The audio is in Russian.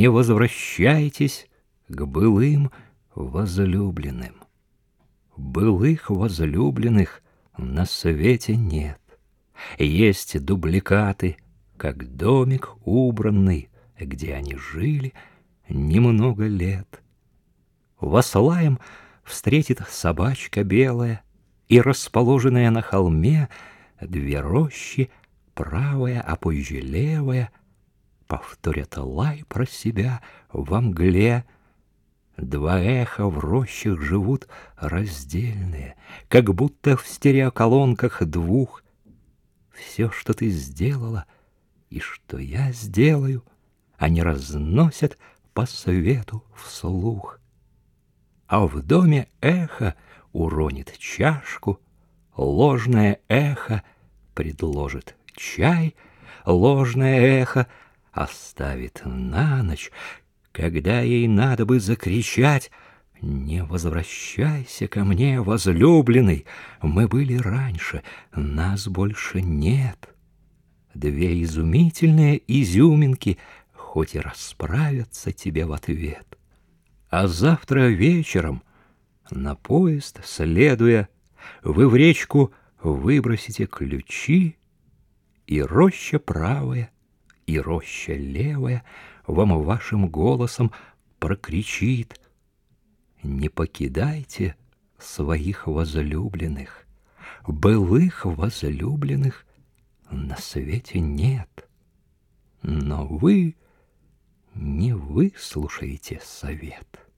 Не возвращайтесь к былым возлюбленным. Былых возлюбленных на свете нет. Есть дубликаты, как домик убранный, где они жили немного лет. Васлаем встретит собачка белая, и расположенная на холме две рощи, правая, а позже левая, повторят лай про себя во мгле. Два эха в рощах живут раздельные, как будто в стереоколонках двух. Все, что ты сделала и что я сделаю, они разносят по свету вслух. А в доме эхо уронит чашку, ложное эхо предложит чай, ложное эхо оставит на ночь, когда ей надо бы закричать «Не возвращайся ко мне, возлюбленный, мы были раньше, нас больше нет». Две изумительные изюминки хоть и расправятся тебе в ответ. А завтра вечером, на поезд следуя, вы в речку выбросите ключи, и роща правая, и роща левая вам вашим голосом прокричит. «Не покидайте своих возлюбленных, былых возлюбленных на свете нет, но вы — не выслушаете совет.